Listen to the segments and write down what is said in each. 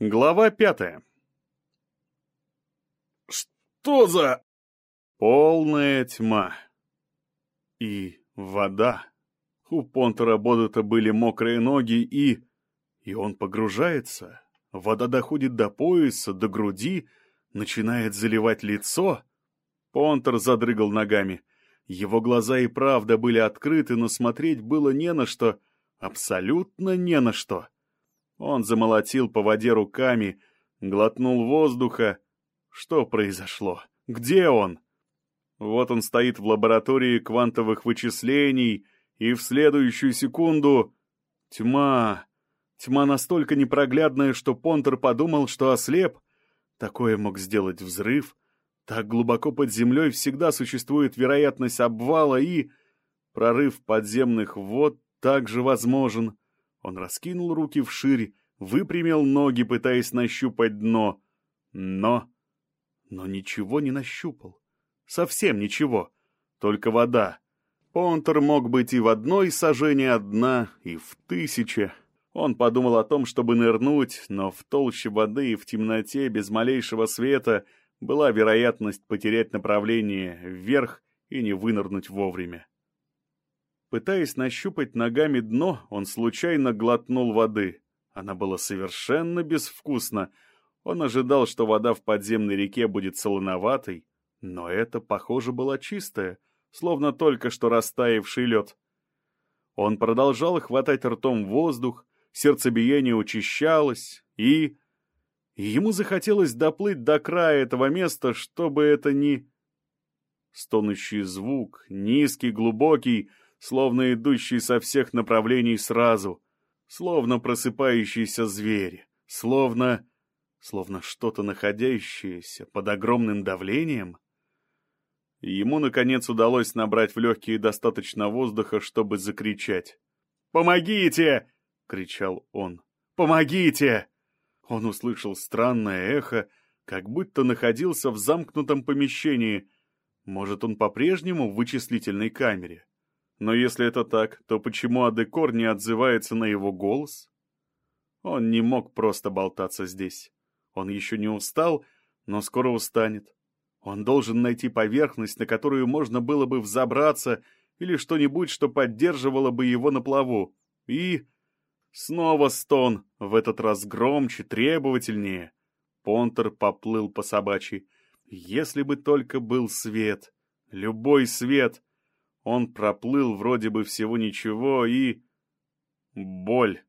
Глава пятая. «Что за...» Полная тьма. И вода. У Понтера Бодета были мокрые ноги и... И он погружается. Вода доходит до пояса, до груди, начинает заливать лицо. Понтер задрыгал ногами. Его глаза и правда были открыты, но смотреть было не на что. Абсолютно не на что. Он замолотил по воде руками, глотнул воздуха. Что произошло? Где он? Вот он стоит в лаборатории квантовых вычислений, и в следующую секунду... Тьма. Тьма настолько непроглядная, что Понтер подумал, что ослеп. Такое мог сделать взрыв. Так глубоко под землей всегда существует вероятность обвала и... Прорыв подземных вод также возможен. Он раскинул руки вширь, выпрямил ноги, пытаясь нащупать дно. Но... Но ничего не нащупал. Совсем ничего. Только вода. Понтер мог быть и в одной сажении одна, и в тысяче. Он подумал о том, чтобы нырнуть, но в толще воды и в темноте без малейшего света была вероятность потерять направление вверх и не вынырнуть вовремя. Пытаясь нащупать ногами дно, он случайно глотнул воды. Она была совершенно безвкусна. Он ожидал, что вода в подземной реке будет солоноватой, но это, похоже, была чистая, словно только что растаявший лед. Он продолжал хватать ртом воздух, сердцебиение учащалось, и... и ему захотелось доплыть до края этого места, чтобы это не... Стонущий звук, низкий, глубокий, словно идущий со всех направлений сразу, словно просыпающийся зверь, словно... словно что-то находящееся под огромным давлением. Ему, наконец, удалось набрать в легкие достаточно воздуха, чтобы закричать. «Помогите!» — кричал он. «Помогите!» Он услышал странное эхо, как будто находился в замкнутом помещении. Может, он по-прежнему в вычислительной камере? Но если это так, то почему Адекор не отзывается на его голос? Он не мог просто болтаться здесь. Он еще не устал, но скоро устанет. Он должен найти поверхность, на которую можно было бы взобраться, или что-нибудь, что поддерживало бы его на плаву. И... Снова стон, в этот раз громче, требовательнее. Понтер поплыл по собачьи. Если бы только был свет. Любой свет. Он проплыл вроде бы всего ничего и... Боль.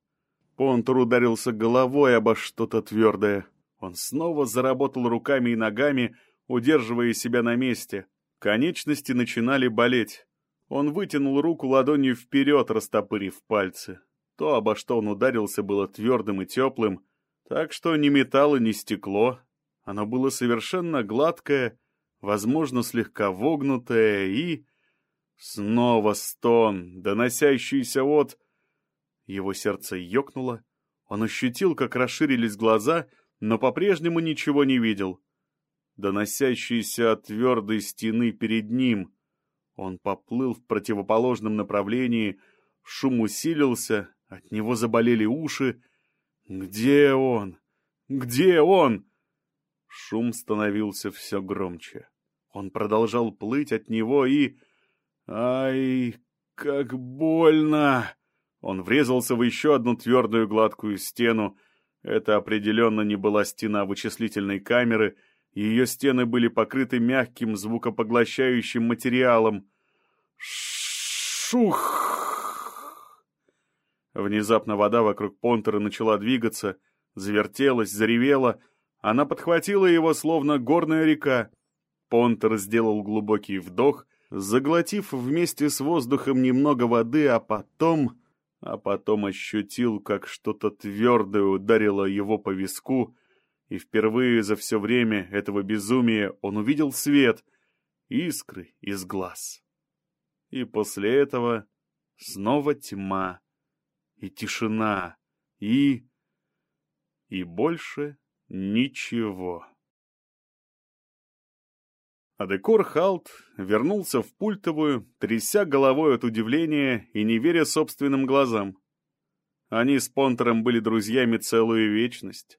Понтер ударился головой обо что-то твердое. Он снова заработал руками и ногами, удерживая себя на месте. Конечности начинали болеть. Он вытянул руку ладонью вперед, растопырив пальцы. То, обо что он ударился, было твердым и теплым, так что ни металл ни стекло. Оно было совершенно гладкое, возможно, слегка вогнутое и... Снова стон, доносящийся от... Его сердце ёкнуло. Он ощутил, как расширились глаза, но по-прежнему ничего не видел. Доносящийся от твердой стены перед ним. Он поплыл в противоположном направлении, шум усилился, от него заболели уши. Где он? Где он? Шум становился все громче. Он продолжал плыть от него и... Ай, как больно! Он врезался в еще одну твердую гладкую стену. Это определенно не была стена вычислительной камеры, ее стены были покрыты мягким звукопоглощающим материалом. Шух! Внезапно вода вокруг Понтера начала двигаться, завертелась, заревела. Она подхватила его, словно горная река. Понтер сделал глубокий вдох — заглотив вместе с воздухом немного воды, а потом... А потом ощутил, как что-то твердое ударило его по виску, и впервые за все время этого безумия он увидел свет, искры из глаз. И после этого снова тьма, и тишина, и... и больше ничего. А Декор Халт вернулся в пультовую, тряся головой от удивления и не веря собственным глазам. Они с Понтером были друзьями целую вечность.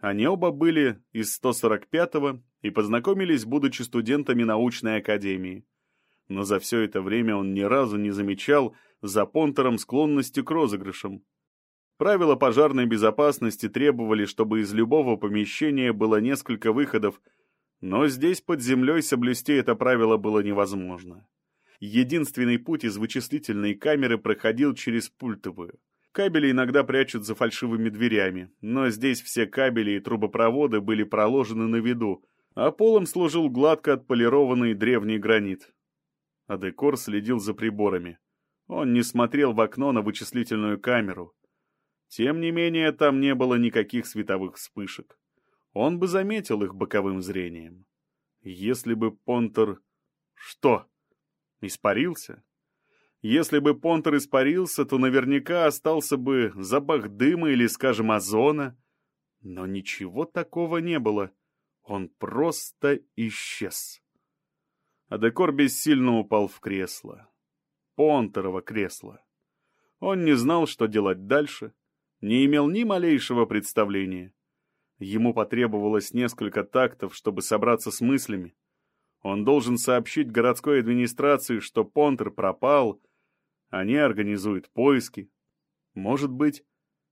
Они оба были из 145-го и познакомились, будучи студентами научной академии. Но за все это время он ни разу не замечал за Понтером склонности к розыгрышам. Правила пожарной безопасности требовали, чтобы из любого помещения было несколько выходов, но здесь под землей соблюсти это правило было невозможно. Единственный путь из вычислительной камеры проходил через пультовую. Кабели иногда прячут за фальшивыми дверями, но здесь все кабели и трубопроводы были проложены на виду, а полом служил гладко отполированный древний гранит. Адекор следил за приборами. Он не смотрел в окно на вычислительную камеру. Тем не менее, там не было никаких световых вспышек. Он бы заметил их боковым зрением. Если бы Понтер... Что? Испарился? Если бы Понтер испарился, то наверняка остался бы запах дыма или, скажем, озона. Но ничего такого не было. Он просто исчез. А Декор бессильно упал в кресло. Понтерово кресло. Он не знал, что делать дальше, не имел ни малейшего представления. Ему потребовалось несколько тактов, чтобы собраться с мыслями. Он должен сообщить городской администрации, что Понтер пропал. Они организуют поиски. Может быть,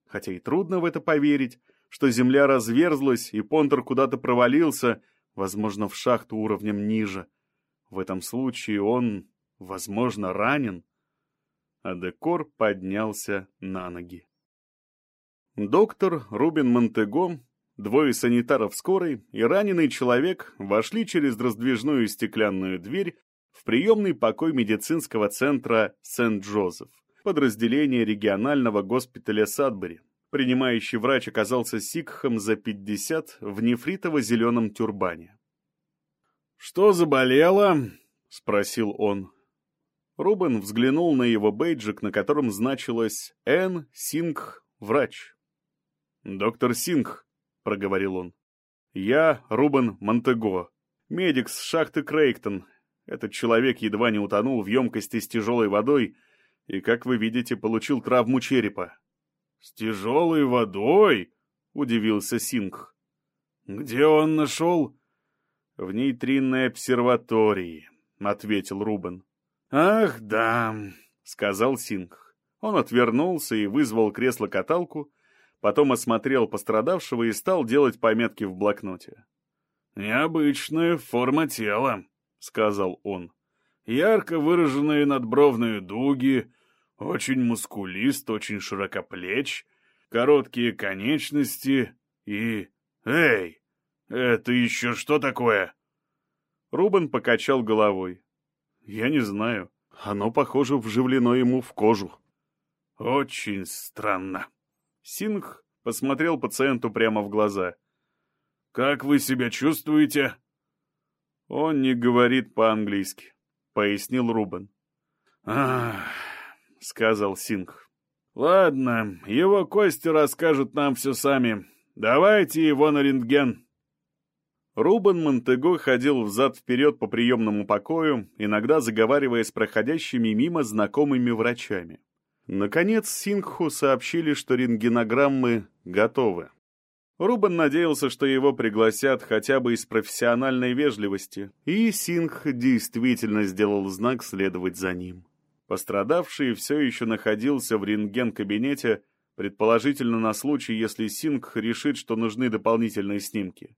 хотя и трудно в это поверить, что земля разверзлась и Понтер куда-то провалился, возможно, в шахту уровнем ниже. В этом случае он, возможно, ранен. А Декор поднялся на ноги. Доктор Рубин Монтего Двое санитаров скорой и раненый человек вошли через раздвижную стеклянную дверь в приемный покой медицинского центра Сент-Джозеф, подразделение регионального госпиталя Садбери. Принимающий врач оказался сикхом за 50 в нефритово-зеленом тюрбане. «Что заболело?» — спросил он. Рубен взглянул на его бейджик, на котором значилось «Н. Сингх, врач». «Доктор Сингх, — проговорил он. «Я Рубен Монтего, медик с шахты Крейктон. Этот человек едва не утонул в емкости с тяжелой водой и, как вы видите, получил травму черепа». «С тяжелой водой?» — удивился Сингх. «Где он нашел?» «В нейтринной обсерватории», — ответил Рубен. «Ах, да», — сказал Сингх. Он отвернулся и вызвал кресло-каталку, Потом осмотрел пострадавшего и стал делать пометки в блокноте. «Необычная форма тела», — сказал он. «Ярко выраженные надбровные дуги, очень мускулист, очень широкоплеч, короткие конечности и... Эй, это еще что такое?» Рубен покачал головой. «Я не знаю. Оно, похоже, вживлено ему в кожу». «Очень странно», Сингх посмотрел пациенту прямо в глаза. «Как вы себя чувствуете?» «Он не говорит по-английски», — пояснил Рубен. «Ах», — сказал Сингх. «Ладно, его кости расскажут нам все сами. Давайте его на рентген». Рубен Монтего ходил взад-вперед по приемному покою, иногда заговаривая с проходящими мимо знакомыми врачами. Наконец Сингху сообщили, что рентгенограммы готовы. Рубен надеялся, что его пригласят хотя бы из профессиональной вежливости, и Сингх действительно сделал знак следовать за ним. Пострадавший все еще находился в рентген-кабинете, предположительно на случай, если Сингх решит, что нужны дополнительные снимки.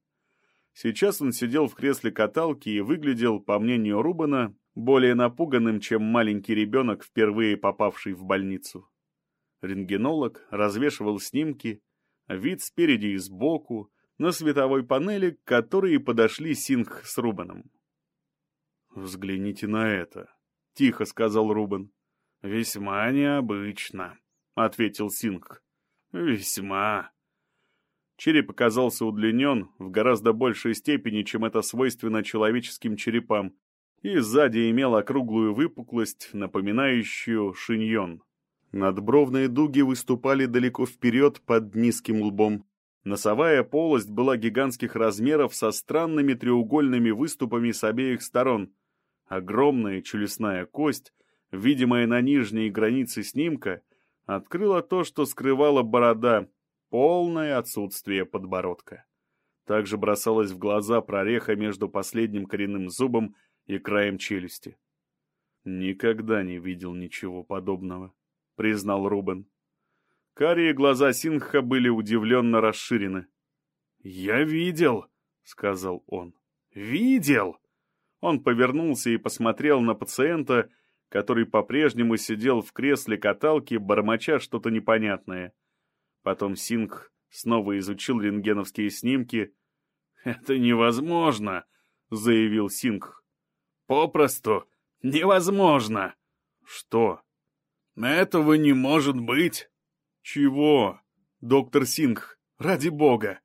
Сейчас он сидел в кресле каталки и выглядел, по мнению Рубана, более напуганным, чем маленький ребенок, впервые попавший в больницу. Рентгенолог развешивал снимки, вид спереди и сбоку, на световой панели, к которой подошли Сингх с Рубаном. «Взгляните на это», — тихо сказал Рубан. «Весьма необычно», — ответил Сингх. «Весьма». Череп оказался удлинен в гораздо большей степени, чем это свойственно человеческим черепам, и сзади имел округлую выпуклость, напоминающую шиньон. Надбровные дуги выступали далеко вперед под низким лбом. Носовая полость была гигантских размеров со странными треугольными выступами с обеих сторон. Огромная челюстная кость, видимая на нижней границе снимка, открыла то, что скрывала борода, полное отсутствие подбородка. Также бросалась в глаза прореха между последним коренным зубом и краем челюсти. «Никогда не видел ничего подобного», — признал Рубен. Карие глаза Сингха были удивленно расширены. «Я видел», — сказал он. «Видел!» Он повернулся и посмотрел на пациента, который по-прежнему сидел в кресле каталки, бормоча что-то непонятное. Потом Сингх снова изучил рентгеновские снимки. «Это невозможно!» — заявил Сингх. «Попросту невозможно!» «Что?» «Этого не может быть!» «Чего?» «Доктор Сингх, ради бога!»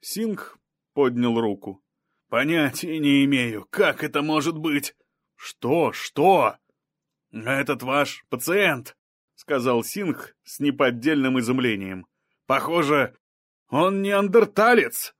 Сингх поднял руку. «Понятия не имею, как это может быть?» «Что? Что?» «Этот ваш пациент», — сказал Сингх с неподдельным изумлением. «Похоже, он неандерталец!»